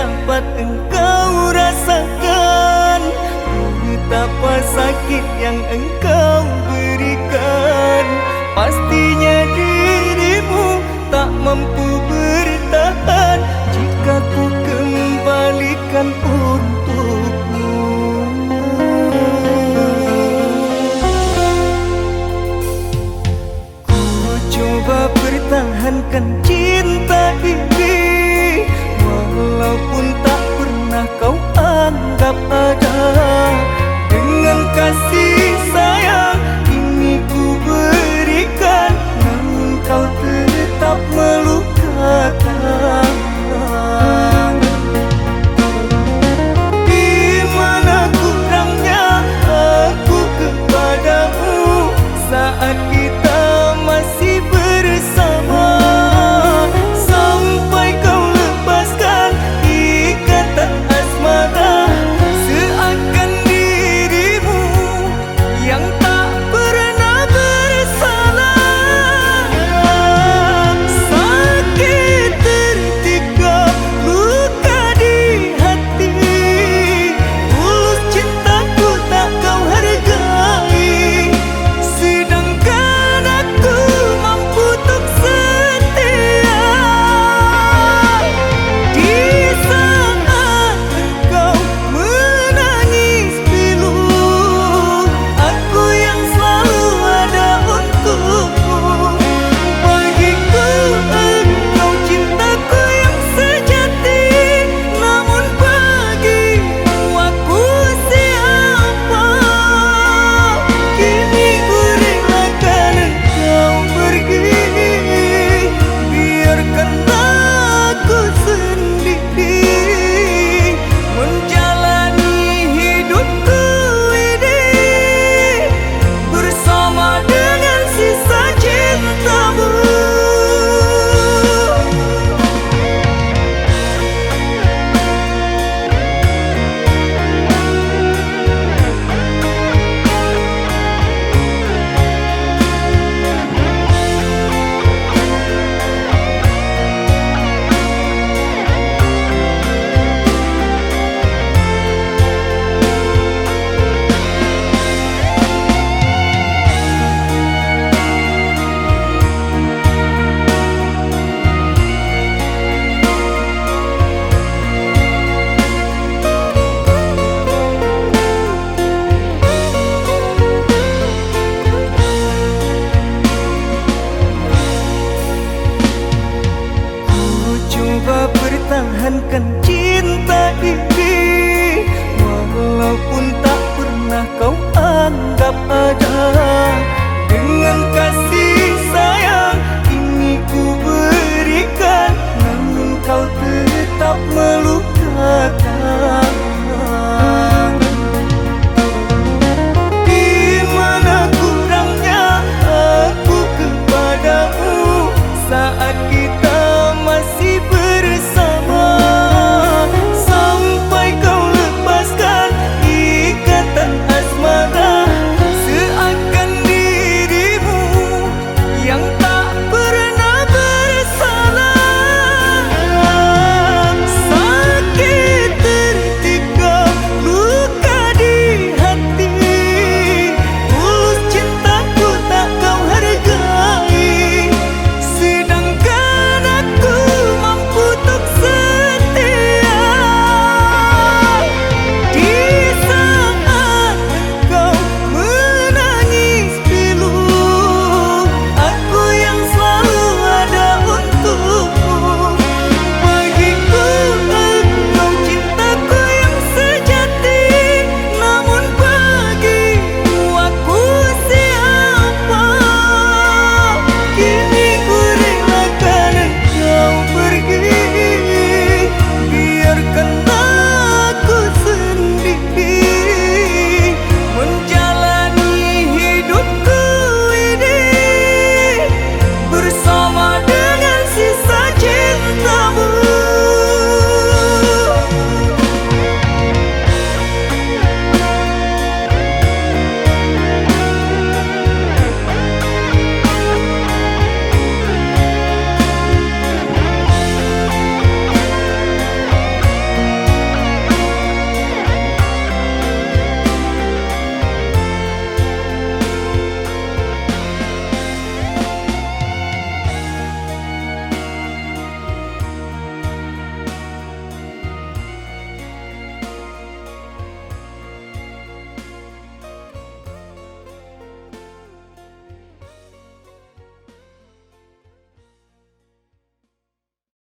dapat engkau rasakan Betapa sakit yang engkau berikan. Pastinya dirimu tak mampu bertahan Jika ku kembalikan untukmu. Ku coba pertahankan pertahankan cinta ini. Walaupun tak pernah kau anggap ada.